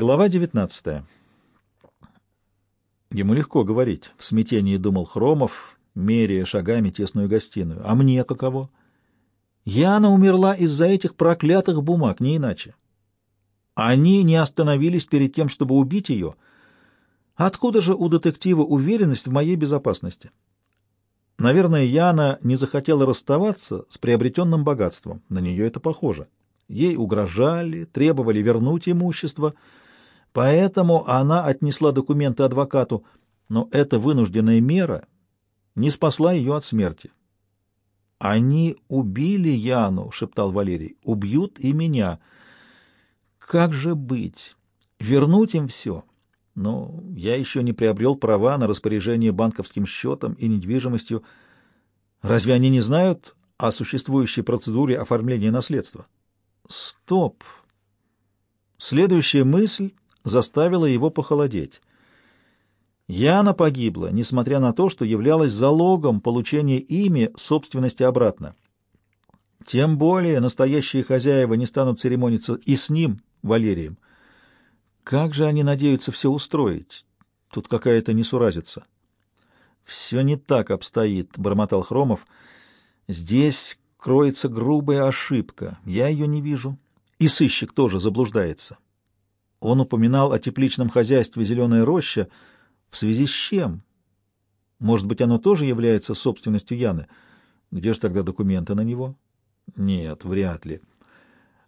Глава 19. Ему легко говорить, в смятении думал Хромов, меряя шагами тесную гостиную. А мне каково? Яна умерла из-за этих проклятых бумаг, не иначе. Они не остановились перед тем, чтобы убить ее. Откуда же у детектива уверенность в моей безопасности? Наверное, Яна не захотела расставаться с приобретенным богатством. На нее это похоже. Ей угрожали, требовали вернуть имущество, поэтому она отнесла документы адвокату, но эта вынужденная мера не спасла ее от смерти. «Они убили Яну», — шептал Валерий, — «убьют и меня. Как же быть? Вернуть им все?» Но я еще не приобрел права на распоряжение банковским счетом и недвижимостью. Разве они не знают о существующей процедуре оформления наследства? Стоп! Следующая мысль заставила его похолодеть. Яна погибла, несмотря на то, что являлась залогом получения ими собственности обратно. Тем более настоящие хозяева не станут церемониться и с ним, Валерием. Как же они надеются все устроить? Тут какая-то несуразица. Все не так обстоит, — бормотал Хромов. Здесь кроется грубая ошибка. Я ее не вижу. И сыщик тоже заблуждается. Он упоминал о тепличном хозяйстве «Зеленая роща», в связи с чем? Может быть, оно тоже является собственностью Яны? Где же тогда документы на него? Нет, вряд ли.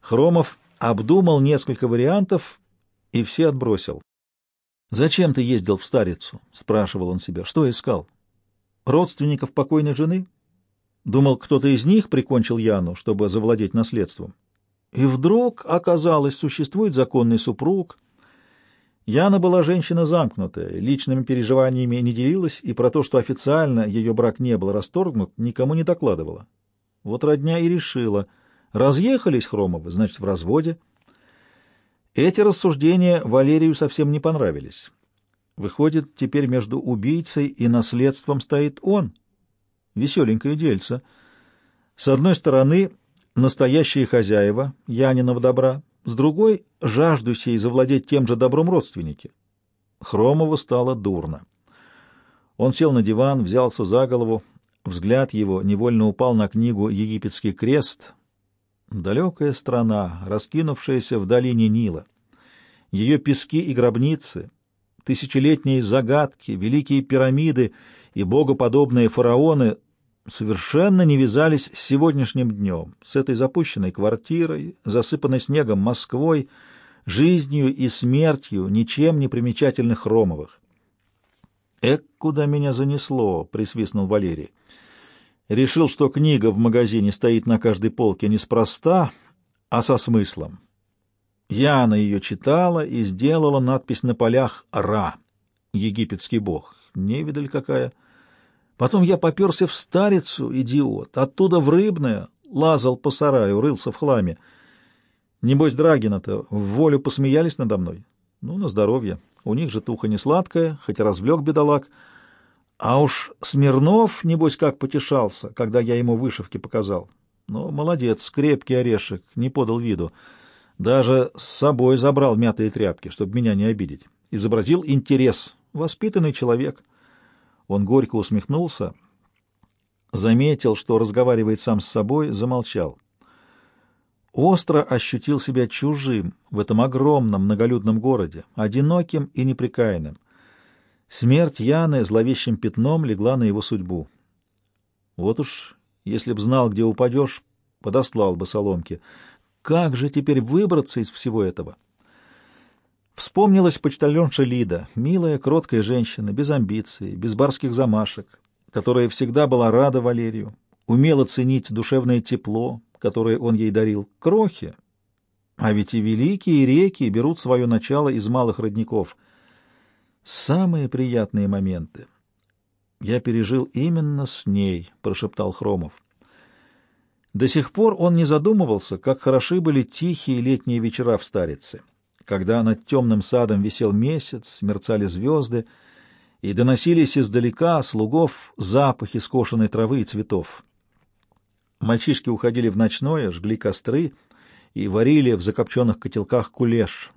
Хромов обдумал несколько вариантов и все отбросил. «Зачем ты ездил в Старицу?» — спрашивал он себя. «Что искал? Родственников покойной жены? Думал, кто-то из них прикончил Яну, чтобы завладеть наследством. И вдруг, оказалось, существует законный супруг. Яна была женщина замкнутая, личными переживаниями не делилась, и про то, что официально ее брак не был расторгнут, никому не докладывала. Вот родня и решила. Разъехались Хромовы, значит, в разводе — эти рассуждения Валерию совсем не понравились. Выходит, теперь между убийцей и наследством стоит он. Веселенькое дельце. С одной стороны, настоящие хозяева Янинов добра, с другой — жаждущие завладеть тем же добром родственники. Хромову стало дурно. Он сел на диван, взялся за голову, взгляд его невольно упал на книгу «Египетский крест», Далекая страна, раскинувшаяся в долине Нила. Ее пески и гробницы, тысячелетние загадки, великие пирамиды и богоподобные фараоны совершенно не вязались с сегодняшним днем, с этой запущенной квартирой, засыпанной снегом Москвой, жизнью и смертью ничем не примечательных Ромовых. «Эк, куда меня занесло!» — присвистнул Валерий. Решил, что книга в магазине стоит на каждой полке неспроста, а со смыслом. Яна ее читала и сделала надпись на полях «Ра» — египетский бог. Невидаль какая. Потом я поперся в Старицу, идиот, оттуда в Рыбное, лазал по сараю, рылся в хламе. Небось, Драгина-то в волю посмеялись надо мной. Ну, на здоровье. У них же туха не сладкая, хоть развлек бедолаг — а уж Смирнов, небось, как потешался, когда я ему вышивки показал. Ну, молодец, крепкий орешек, не подал виду. Даже с собой забрал мятые тряпки, чтобы меня не обидеть. Изобразил интерес. Воспитанный человек. Он горько усмехнулся, заметил, что разговаривает сам с собой, замолчал. Остро ощутил себя чужим в этом огромном многолюдном городе, одиноким и неприкаянным. Смерть Яны зловещим пятном легла на его судьбу. Вот уж, если б знал, где упадешь, подослал бы соломки. Как же теперь выбраться из всего этого? Вспомнилась почтальонша Лида, милая, кроткая женщина, без амбиций, без барских замашек, которая всегда была рада Валерию, умела ценить душевное тепло, которое он ей дарил, крохи. А ведь и великие реки берут свое начало из малых родников — Самые приятные моменты я пережил именно с ней, прошептал Хромов. До сих пор он не задумывался, как хороши были тихие летние вечера в Старице, когда над темным садом висел месяц, мерцали звезды, и доносились издалека слугов запахи скошенной травы и цветов. Мальчишки уходили в ночное, жгли костры и варили в закопченных котелках кулеш.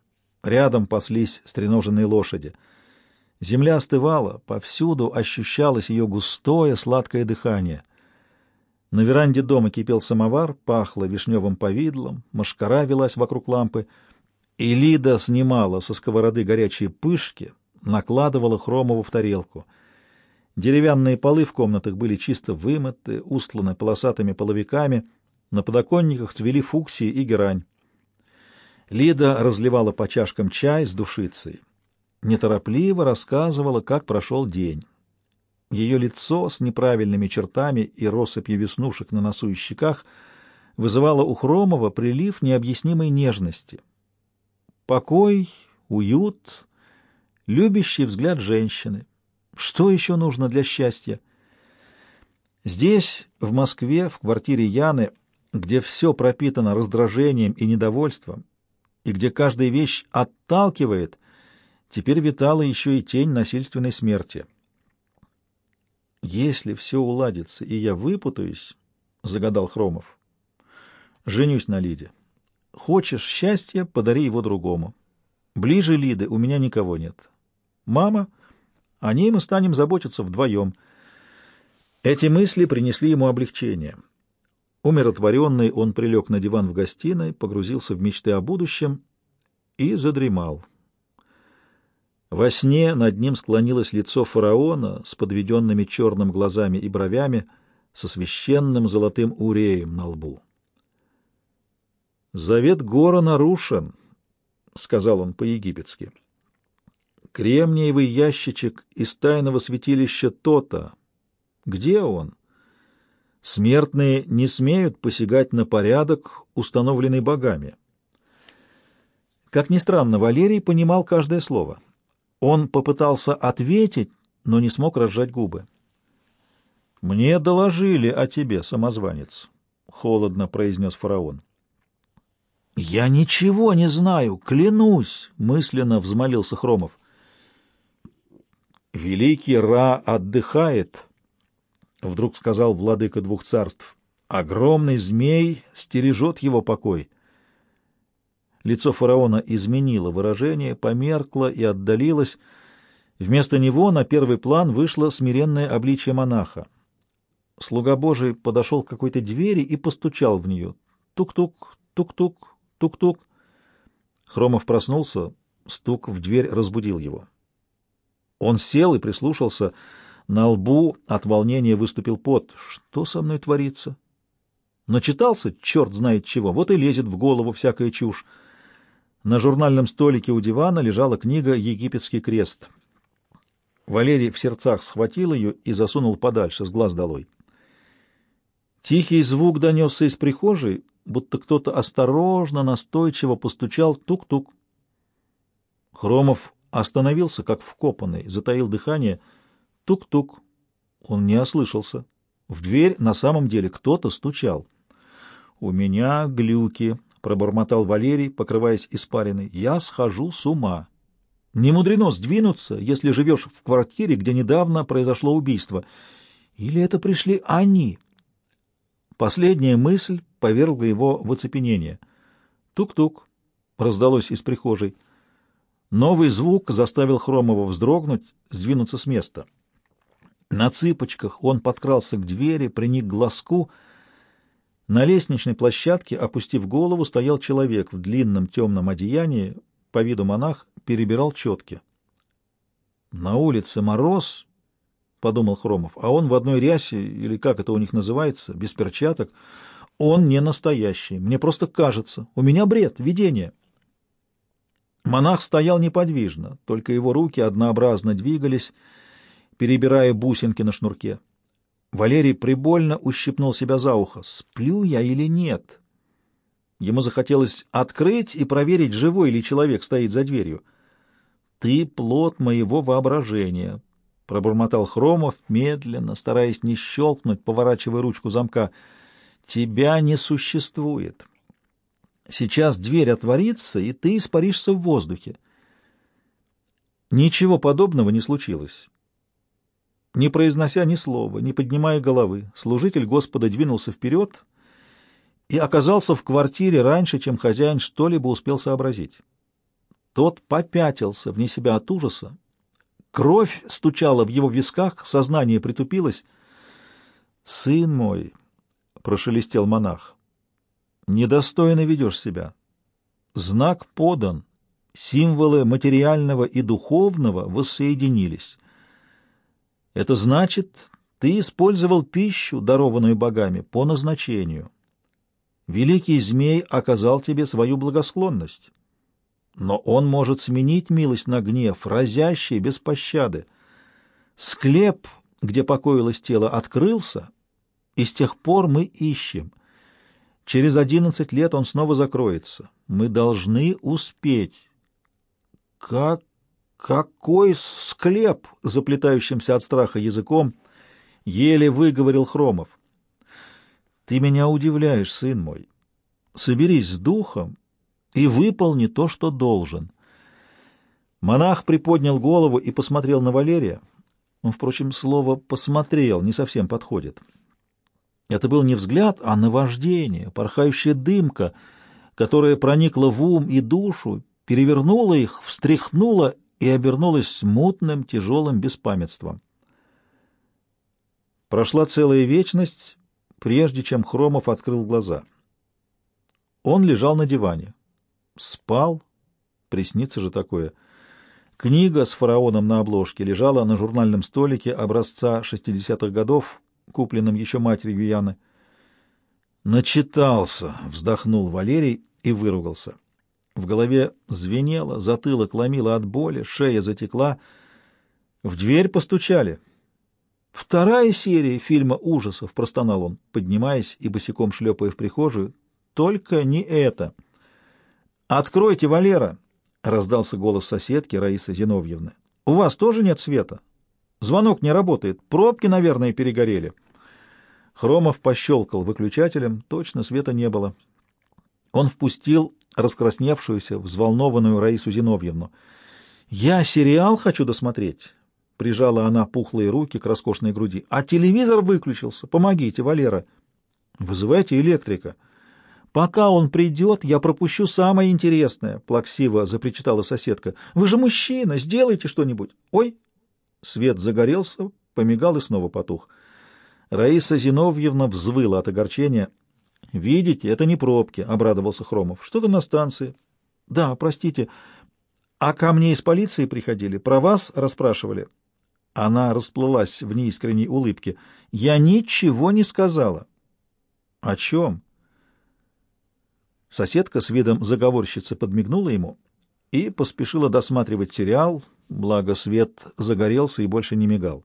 Рядом паслись стреноженные лошади. Земля остывала, повсюду ощущалось ее густое сладкое дыхание. На веранде дома кипел самовар, пахло вишневым повидлом, машкара велась вокруг лампы, и Лида снимала со сковороды горячие пышки, накладывала хромову в тарелку. Деревянные полы в комнатах были чисто вымыты, устланы полосатыми половиками, на подоконниках цвели фуксии и герань. Лида разливала по чашкам чай с душицей. Неторопливо рассказывала, как прошел день. Ее лицо с неправильными чертами и россыпью веснушек на носу и щеках вызывало у Хромова прилив необъяснимой нежности. Покой, уют, любящий взгляд женщины. Что еще нужно для счастья? Здесь, в Москве, в квартире Яны, где все пропитано раздражением и недовольством, и где каждая вещь отталкивает, теперь витала еще и тень насильственной смерти. «Если все уладится, и я выпутаюсь», — загадал Хромов, — «женюсь на Лиде. Хочешь счастья, подари его другому. Ближе Лиды у меня никого нет. Мама, о ней мы станем заботиться вдвоем». Эти мысли принесли ему облегчение — Умиротворенный, он прилег на диван в гостиной, погрузился в мечты о будущем и задремал. Во сне над ним склонилось лицо фараона с подведенными черным глазами и бровями, со священным золотым уреем на лбу. «Завет Гора нарушен», — сказал он по-египетски. «Кремниевый ящичек из тайного святилища Тота. Где он?» смертные не смеют посягать на порядок, установленный богами. Как ни странно, Валерий понимал каждое слово. Он попытался ответить, но не смог разжать губы. «Мне доложили о тебе, самозванец», — холодно произнес фараон. «Я ничего не знаю, клянусь!» — мысленно взмолился Хромов. «Великий Ра отдыхает», вдруг сказал владыка двух царств. Огромный змей стережет его покой. Лицо фараона изменило выражение, померкло и отдалилось. Вместо него на первый план вышло смиренное обличье монаха. Слуга Божий подошел к какой-то двери и постучал в нее. Тук-тук, тук-тук, тук-тук. Хромов проснулся, стук в дверь разбудил его. Он сел и прислушался — на лбу от волнения выступил пот. Что со мной творится? Начитался, черт знает чего, вот и лезет в голову всякая чушь. На журнальном столике у дивана лежала книга «Египетский крест». Валерий в сердцах схватил ее и засунул подальше, с глаз долой. Тихий звук донесся из прихожей, будто кто-то осторожно, настойчиво постучал тук-тук. Хромов остановился, как вкопанный, затаил дыхание — Тук-тук. Он не ослышался. В дверь на самом деле кто-то стучал. «У меня глюки», — пробормотал Валерий, покрываясь испариной. «Я схожу с ума. Не мудрено сдвинуться, если живешь в квартире, где недавно произошло убийство. Или это пришли они?» Последняя мысль повергла его в оцепенение. «Тук-тук», — раздалось из прихожей. Новый звук заставил Хромова вздрогнуть, сдвинуться с места. На цыпочках он подкрался к двери, приник к глазку. На лестничной площадке, опустив голову, стоял человек в длинном темном одеянии, по виду монах, перебирал четки. «На улице мороз», — подумал Хромов, — «а он в одной рясе, или как это у них называется, без перчаток. Он не настоящий, мне просто кажется. У меня бред, видение». Монах стоял неподвижно, только его руки однообразно двигались, — перебирая бусинки на шнурке. Валерий прибольно ущипнул себя за ухо. «Сплю я или нет?» Ему захотелось открыть и проверить, живой ли человек стоит за дверью. «Ты плод моего воображения», — пробормотал Хромов, медленно, стараясь не щелкнуть, поворачивая ручку замка. «Тебя не существует. Сейчас дверь отворится, и ты испаришься в воздухе». Ничего подобного не случилось. Не произнося ни слова, не поднимая головы, служитель Господа двинулся вперед и оказался в квартире раньше, чем хозяин что-либо успел сообразить. Тот попятился вне себя от ужаса. Кровь стучала в его висках, сознание притупилось. «Сын мой», — прошелестел монах, — «недостойно ведешь себя. Знак подан, символы материального и духовного воссоединились. Это значит, ты использовал пищу, дарованную богами, по назначению. Великий змей оказал тебе свою благосклонность, но он может сменить милость на гнев, разящий без пощады. Склеп, где покоилось тело, открылся, и с тех пор мы ищем. Через одиннадцать лет он снова закроется. Мы должны успеть. Как какой склеп, заплетающимся от страха языком, еле выговорил Хромов. Ты меня удивляешь, сын мой. Соберись с духом и выполни то, что должен. Монах приподнял голову и посмотрел на Валерия. Впрочем, слово «посмотрел» не совсем подходит. Это был не взгляд, а наваждение, порхающая дымка, которая проникла в ум и душу, перевернула их, встряхнула и обернулась мутным, тяжелым беспамятством. Прошла целая вечность, прежде чем Хромов открыл глаза. Он лежал на диване. Спал. Приснится же такое. Книга с фараоном на обложке лежала на журнальном столике образца 60-х годов, купленном еще матерью Яны. «Начитался!» — вздохнул Валерий и выругался. В голове звенело, затылок ломило от боли, шея затекла. В дверь постучали. «Вторая серия фильма ужасов», — простонал он, поднимаясь и босиком шлепая в прихожую. «Только не это». «Откройте, Валера!» — раздался голос соседки Раисы Зиновьевны. «У вас тоже нет света? Звонок не работает. Пробки, наверное, перегорели». Хромов пощелкал выключателем. Точно света не было. Он впустил раскрасневшуюся, взволнованную Раису Зиновьевну. «Я сериал хочу досмотреть», — прижала она пухлые руки к роскошной груди. «А телевизор выключился. Помогите, Валера». «Вызывайте электрика». «Пока он придет, я пропущу самое интересное», — плаксиво запричитала соседка. «Вы же мужчина, сделайте что-нибудь». «Ой!» Свет загорелся, помигал и снова потух. Раиса Зиновьевна взвыла от огорчения — «Видите, это не пробки», — обрадовался Хромов. «Что-то на станции». «Да, простите. А ко мне из полиции приходили? Про вас расспрашивали?» Она расплылась в неискренней улыбке. «Я ничего не сказала». «О чем?» Соседка с видом заговорщицы подмигнула ему и поспешила досматривать сериал, благо свет загорелся и больше не мигал.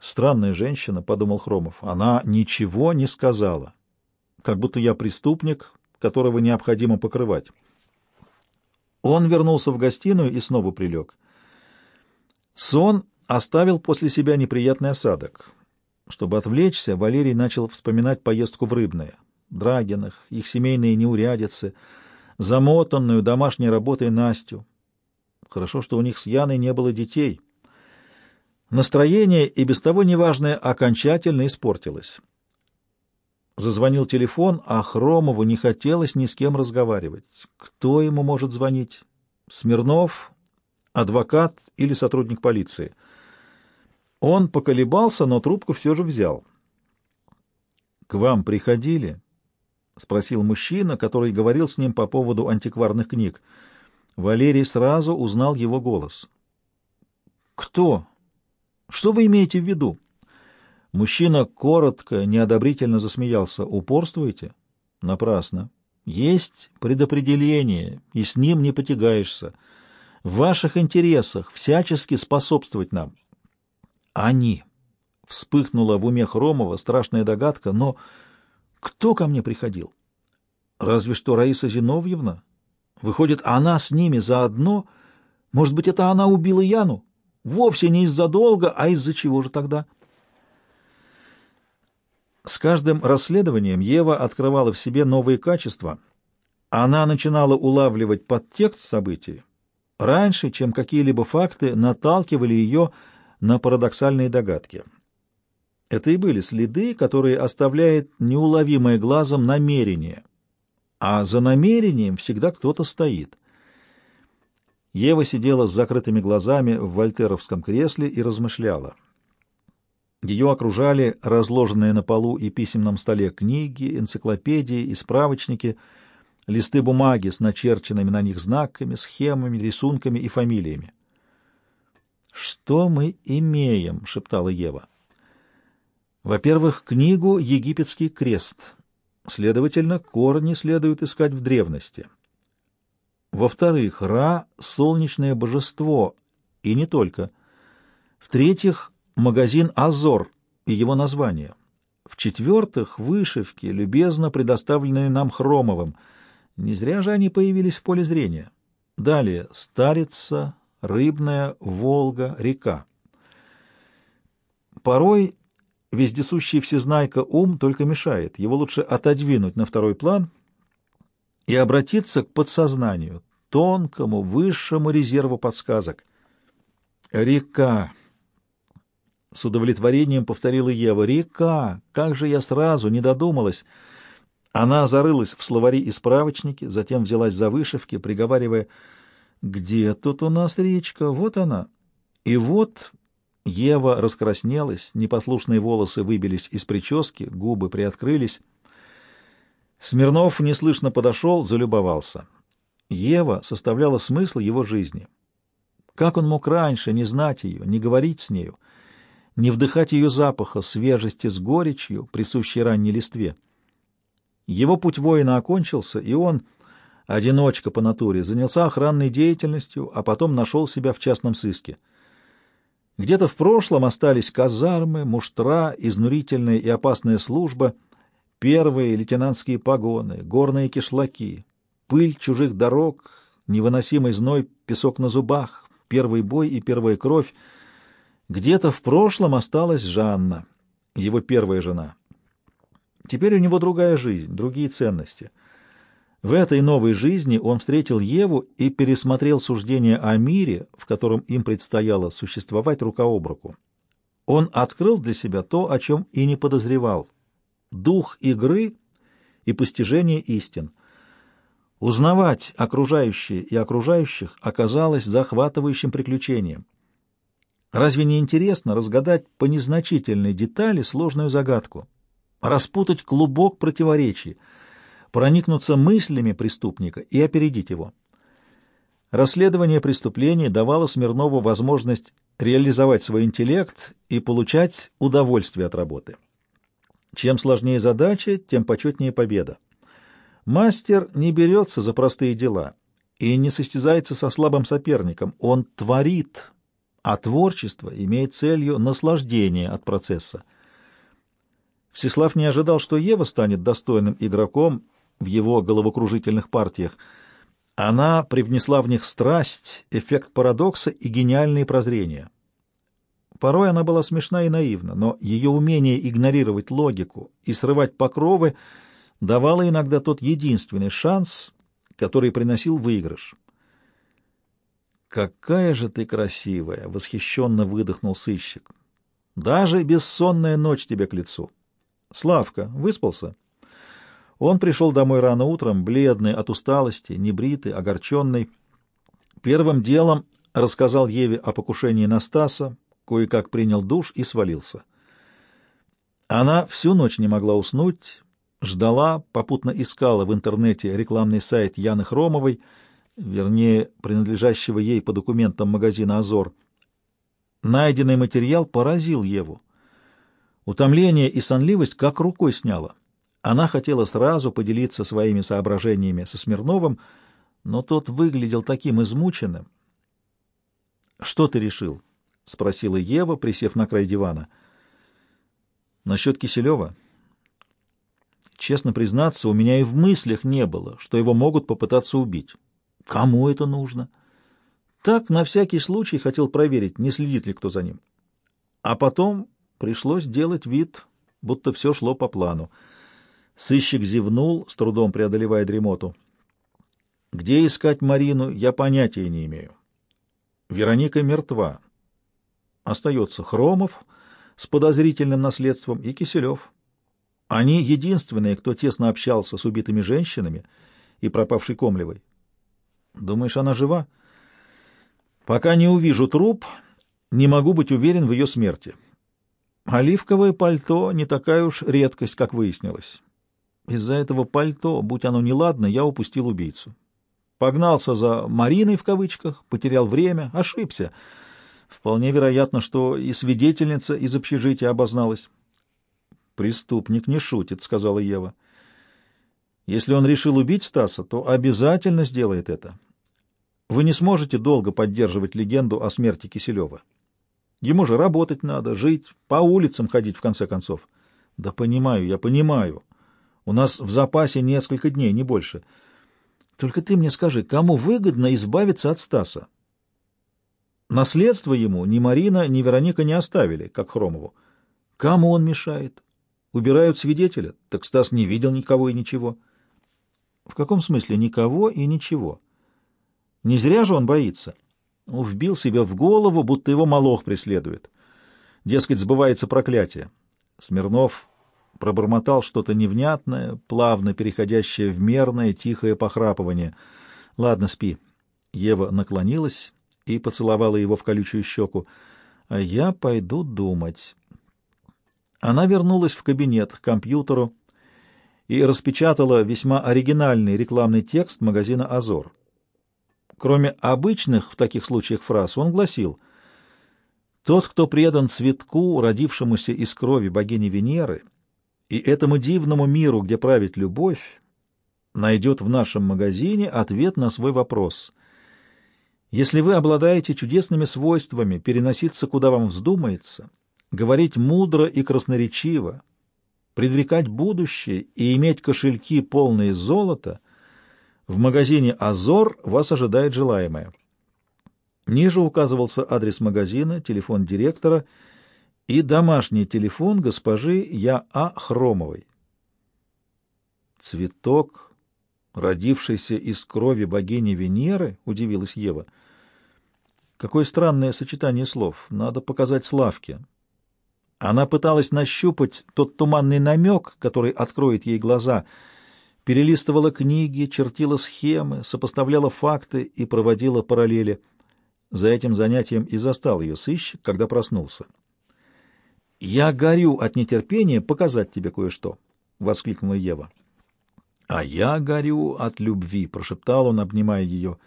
«Странная женщина», — подумал Хромов, — «она ничего не сказала» как будто я преступник, которого необходимо покрывать. Он вернулся в гостиную и снова прилег. Сон оставил после себя неприятный осадок. Чтобы отвлечься, Валерий начал вспоминать поездку в Рыбное, Драгинах, их семейные неурядицы, замотанную домашней работой Настю. Хорошо, что у них с Яной не было детей. Настроение, и без того неважное, окончательно испортилось. Зазвонил телефон, а Хромову не хотелось ни с кем разговаривать. Кто ему может звонить? Смирнов, адвокат или сотрудник полиции? Он поколебался, но трубку все же взял. «К вам приходили?» — спросил мужчина, который говорил с ним по поводу антикварных книг. Валерий сразу узнал его голос. «Кто? Что вы имеете в виду?» Мужчина коротко, неодобрительно засмеялся. «Упорствуете?» «Напрасно. Есть предопределение, и с ним не потягаешься. В ваших интересах всячески способствовать нам». «Они!» — вспыхнула в уме Хромова страшная догадка, но кто ко мне приходил? Разве что Раиса Зиновьевна. Выходит, она с ними заодно? Может быть, это она убила Яну? Вовсе не из-за долга, а из-за чего же тогда?» С каждым расследованием Ева открывала в себе новые качества. Она начинала улавливать подтекст событий раньше, чем какие-либо факты наталкивали ее на парадоксальные догадки. Это и были следы, которые оставляет неуловимое глазом намерение. А за намерением всегда кто-то стоит. Ева сидела с закрытыми глазами в вольтеровском кресле и размышляла. Ее окружали разложенные на полу и письменном столе книги, энциклопедии и справочники, листы бумаги с начерченными на них знаками, схемами, рисунками и фамилиями. «Что мы имеем?» — шептала Ева. «Во-первых, книгу «Египетский крест». Следовательно, корни следует искать в древности. Во-вторых, Ра — солнечное божество, и не только. В-третьих, магазин «Азор» и его название. В-четвертых, вышивки, любезно предоставленные нам Хромовым. Не зря же они появились в поле зрения. Далее — Старица, Рыбная, Волга, река. Порой вездесущий всезнайка ум только мешает. Его лучше отодвинуть на второй план и обратиться к подсознанию, тонкому, высшему резерву подсказок. Река. С удовлетворением повторила Ева. Река! Как же я сразу не додумалась! Она зарылась в словари и справочники, затем взялась за вышивки, приговаривая, «Где тут у нас речка? Вот она!» И вот Ева раскраснелась, непослушные волосы выбились из прически, губы приоткрылись. Смирнов неслышно подошел, залюбовался. Ева составляла смысл его жизни. Как он мог раньше не знать ее, не говорить с нею, не вдыхать ее запаха, свежести с горечью, присущей ранней листве? Его путь воина окончился, и он, одиночка по натуре, занялся охранной деятельностью, а потом нашел себя в частном сыске — где-то в прошлом остались казармы, муштра, изнурительная и опасная служба, первые лейтенантские погоны, горные кишлаки, пыль чужих дорог, невыносимый зной, песок на зубах, первый бой и первая кровь. Где-то в прошлом осталась Жанна, его первая жена. Теперь у него другая жизнь, другие ценности — в этой новой жизни он встретил Еву и пересмотрел суждение о мире, в котором им предстояло существовать рука об руку. Он открыл для себя то, о чем и не подозревал — дух игры и постижение истин. Узнавать окружающие и окружающих оказалось захватывающим приключением. Разве не интересно разгадать по незначительной детали сложную загадку, распутать клубок противоречий — проникнуться мыслями преступника и опередить его. Расследование преступлений давало Смирнову возможность реализовать свой интеллект и получать удовольствие от работы. Чем сложнее задача, тем почетнее победа. Мастер не берется за простые дела и не состязается со слабым соперником, он творит, а творчество имеет целью наслаждение от процесса. Всеслав не ожидал, что Ева станет достойным игроком в его головокружительных партиях. Она привнесла в них страсть, эффект парадокса и гениальные прозрения. Порой она была смешна и наивна, но ее умение игнорировать логику и срывать покровы давало иногда тот единственный шанс, который приносил выигрыш. «Какая же ты красивая!» — восхищенно выдохнул сыщик. «Даже бессонная ночь тебе к лицу. Славка, выспался?» Он пришел домой рано утром, бледный от усталости, небритый, огорченный. Первым делом рассказал Еве о покушении на Стаса, кое-как принял душ и свалился. Она всю ночь не могла уснуть, ждала, попутно искала в интернете рекламный сайт Яны Хромовой, вернее, принадлежащего ей по документам магазина «Азор». Найденный материал поразил Еву. Утомление и сонливость как рукой сняло. Она хотела сразу поделиться своими соображениями со Смирновым, но тот выглядел таким измученным. «Что ты решил?» — спросила Ева, присев на край дивана. «Насчет Киселева?» «Честно признаться, у меня и в мыслях не было, что его могут попытаться убить. Кому это нужно?» Так, на всякий случай, хотел проверить, не следит ли кто за ним. А потом пришлось делать вид, будто все шло по плану. Сыщик зевнул, с трудом преодолевая дремоту. Где искать Марину, я понятия не имею. Вероника мертва. Остается Хромов с подозрительным наследством и Киселев. Они единственные, кто тесно общался с убитыми женщинами и пропавшей Комлевой. Думаешь, она жива? Пока не увижу труп, не могу быть уверен в ее смерти. Оливковое пальто не такая уж редкость, как выяснилось. Из-за этого пальто, будь оно неладно, я упустил убийцу. Погнался за «Мариной» в кавычках, потерял время, ошибся. Вполне вероятно, что и свидетельница из общежития обозналась. «Преступник не шутит», — сказала Ева. «Если он решил убить Стаса, то обязательно сделает это. Вы не сможете долго поддерживать легенду о смерти Киселева. Ему же работать надо, жить, по улицам ходить, в конце концов. Да понимаю, я понимаю. У нас в запасе несколько дней, не больше. Только ты мне скажи, кому выгодно избавиться от Стаса? Наследство ему ни Марина, ни Вероника не оставили, как Хромову. Кому он мешает? Убирают свидетеля? Так Стас не видел никого и ничего. В каком смысле никого и ничего? Не зря же он боится. Он вбил себя в голову, будто его молох преследует. Дескать, сбывается проклятие. Смирнов пробормотал что-то невнятное, плавно переходящее в мерное, тихое похрапывание. «Ладно, спи». Ева наклонилась и поцеловала его в колючую щеку. «А я пойду думать». Она вернулась в кабинет к компьютеру и распечатала весьма оригинальный рекламный текст магазина «Азор». Кроме обычных в таких случаях фраз, он гласил «Тот, кто предан цветку, родившемуся из крови богини Венеры, и этому дивному миру, где правит любовь, найдет в нашем магазине ответ на свой вопрос. Если вы обладаете чудесными свойствами переноситься, куда вам вздумается, говорить мудро и красноречиво, предрекать будущее и иметь кошельки, полные золота — в магазине «Азор» вас ожидает желаемое. Ниже указывался адрес магазина, телефон директора и домашний телефон госпожи Я.А. Хромовой. «Цветок, родившийся из крови богини Венеры?» — удивилась Ева. «Какое странное сочетание слов. Надо показать Славке». Она пыталась нащупать тот туманный намек, который откроет ей глаза — перелистывала книги, чертила схемы, сопоставляла факты и проводила параллели. За этим занятием и застал ее сыщик, когда проснулся. «Я горю от нетерпения показать тебе кое-что», — воскликнула Ева. «А я горю от любви», — прошептал он, обнимая ее.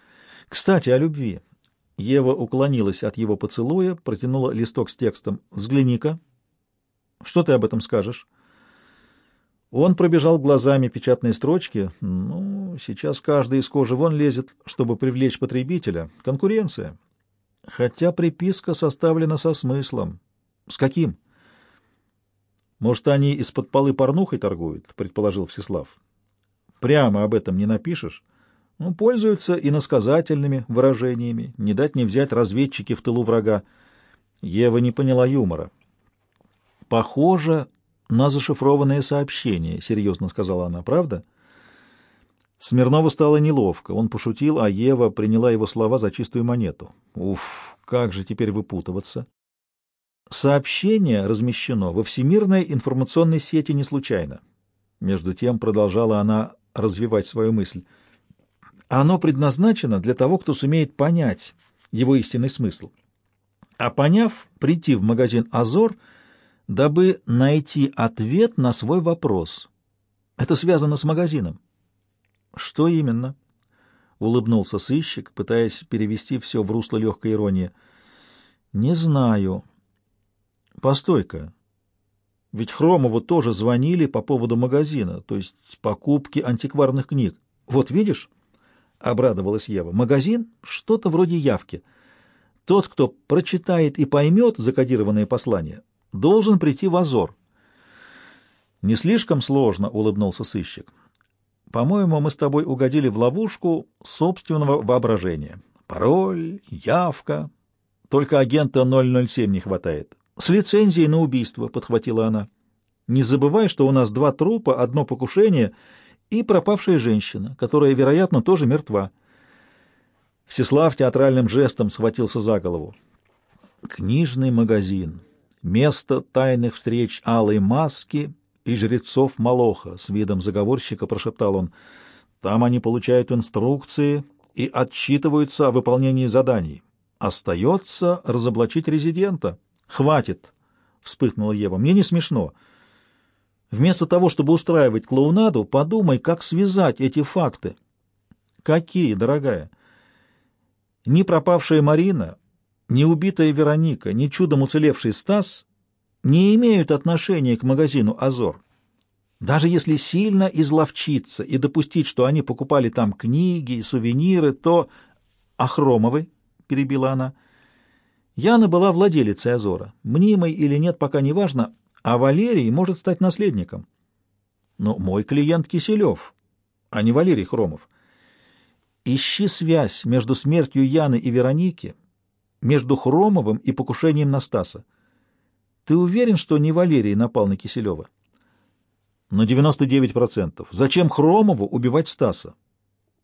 «Кстати, о любви». Ева уклонилась от его поцелуя, протянула листок с текстом. «Взгляни-ка. Что ты об этом скажешь?» Он пробежал глазами печатные строчки. Ну, сейчас каждый из кожи вон лезет, чтобы привлечь потребителя. Конкуренция. Хотя приписка составлена со смыслом. С каким? Может, они из-под полы порнухой торгуют, предположил Всеслав. Прямо об этом не напишешь. Ну, пользуются иносказательными выражениями. Не дать не взять разведчики в тылу врага. Ева не поняла юмора. Похоже, на зашифрованное сообщение», — серьезно сказала она. «Правда?» Смирнову стало неловко. Он пошутил, а Ева приняла его слова за чистую монету. «Уф, как же теперь выпутываться?» Сообщение размещено во Всемирной информационной сети не случайно. Между тем продолжала она развивать свою мысль. Оно предназначено для того, кто сумеет понять его истинный смысл. А поняв, прийти в магазин «Азор» — дабы найти ответ на свой вопрос. Это связано с магазином. Что именно? Улыбнулся сыщик, пытаясь перевести все в русло легкой иронии. Не знаю. Постой-ка. Ведь Хромову тоже звонили по поводу магазина, то есть покупки антикварных книг. Вот видишь? Обрадовалась Ева. Магазин? Что-то вроде явки. Тот, кто прочитает и поймет закодированное послание, должен прийти в Азор. Не слишком сложно, улыбнулся сыщик. По-моему, мы с тобой угодили в ловушку собственного воображения. Пароль, явка. Только агента 007 не хватает. С лицензией на убийство, подхватила она. Не забывай, что у нас два трупа, одно покушение и пропавшая женщина, которая, вероятно, тоже мертва. Всеслав театральным жестом схватился за голову. Книжный магазин. Место тайных встреч алой маски и жрецов Молоха, с видом заговорщика прошептал он. Там они получают инструкции и отчитываются о выполнении заданий. Остается разоблачить резидента. Хватит, вспыхнула Ева. Мне не смешно. Вместо того, чтобы устраивать клоунаду, подумай, как связать эти факты. Какие, дорогая? Ни пропавшая Марина, ни убитая Вероника, ни чудом уцелевший Стас не имеют отношения к магазину «Азор». Даже если сильно изловчиться и допустить, что они покупали там книги и сувениры, то... А Хромовы, — перебила она, — Яна была владелицей Азора. Мнимой или нет, пока не важно, а Валерий может стать наследником. Но мой клиент Киселев, а не Валерий Хромов. Ищи связь между смертью Яны и Вероники, между Хромовым и покушением на Стаса. Ты уверен, что не Валерий напал на Киселева? На 99%. Зачем Хромову убивать Стаса?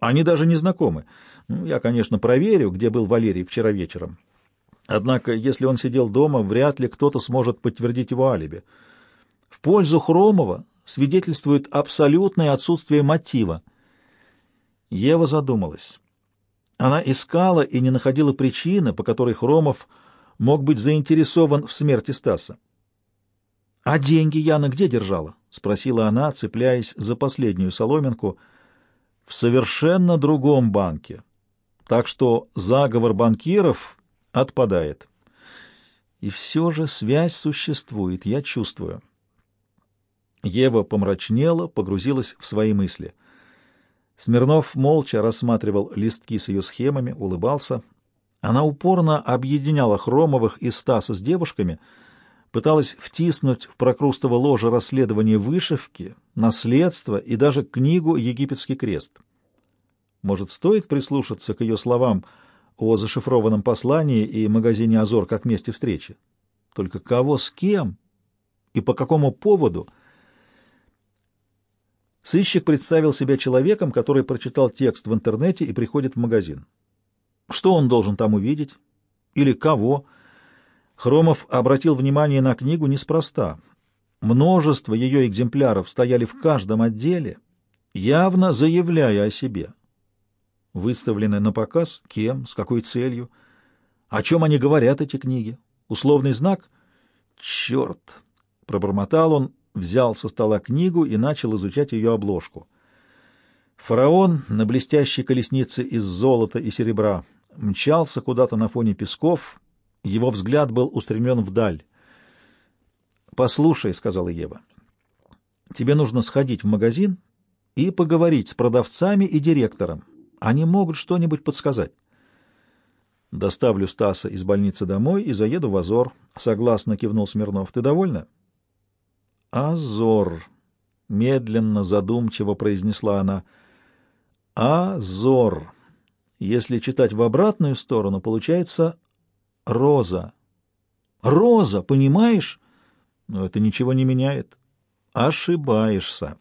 Они даже не знакомы. Ну, я, конечно, проверю, где был Валерий вчера вечером. Однако, если он сидел дома, вряд ли кто-то сможет подтвердить его алиби. В пользу Хромова свидетельствует абсолютное отсутствие мотива. Ева задумалась. Она искала и не находила причины, по которой Хромов мог быть заинтересован в смерти Стаса. — А деньги Яна где держала? — спросила она, цепляясь за последнюю соломинку. — В совершенно другом банке. Так что заговор банкиров отпадает. И все же связь существует, я чувствую. Ева помрачнела, погрузилась в свои мысли. Смирнов молча рассматривал листки с ее схемами, улыбался — она упорно объединяла Хромовых и Стаса с девушками, пыталась втиснуть в прокрустово ложе расследование вышивки, наследство и даже книгу «Египетский крест». Может, стоит прислушаться к ее словам о зашифрованном послании и магазине «Азор» как месте встречи? Только кого с кем и по какому поводу? Сыщик представил себя человеком, который прочитал текст в интернете и приходит в магазин. Что он должен там увидеть? Или кого? Хромов обратил внимание на книгу неспроста. Множество ее экземпляров стояли в каждом отделе, явно заявляя о себе. Выставлены на показ? Кем? С какой целью? О чем они говорят, эти книги? Условный знак? Черт! Пробормотал он, взял со стола книгу и начал изучать ее обложку. Фараон на блестящей колеснице из золота и серебра — мчался куда-то на фоне песков, его взгляд был устремлен вдаль. «Послушай», — сказала Ева, — «тебе нужно сходить в магазин и поговорить с продавцами и директором. Они могут что-нибудь подсказать». «Доставлю Стаса из больницы домой и заеду в Азор», — согласно кивнул Смирнов. «Ты довольна?» «Азор», — медленно, задумчиво произнесла она. «Азор». Если читать в обратную сторону, получается «роза». «Роза», понимаешь? Но это ничего не меняет. Ошибаешься.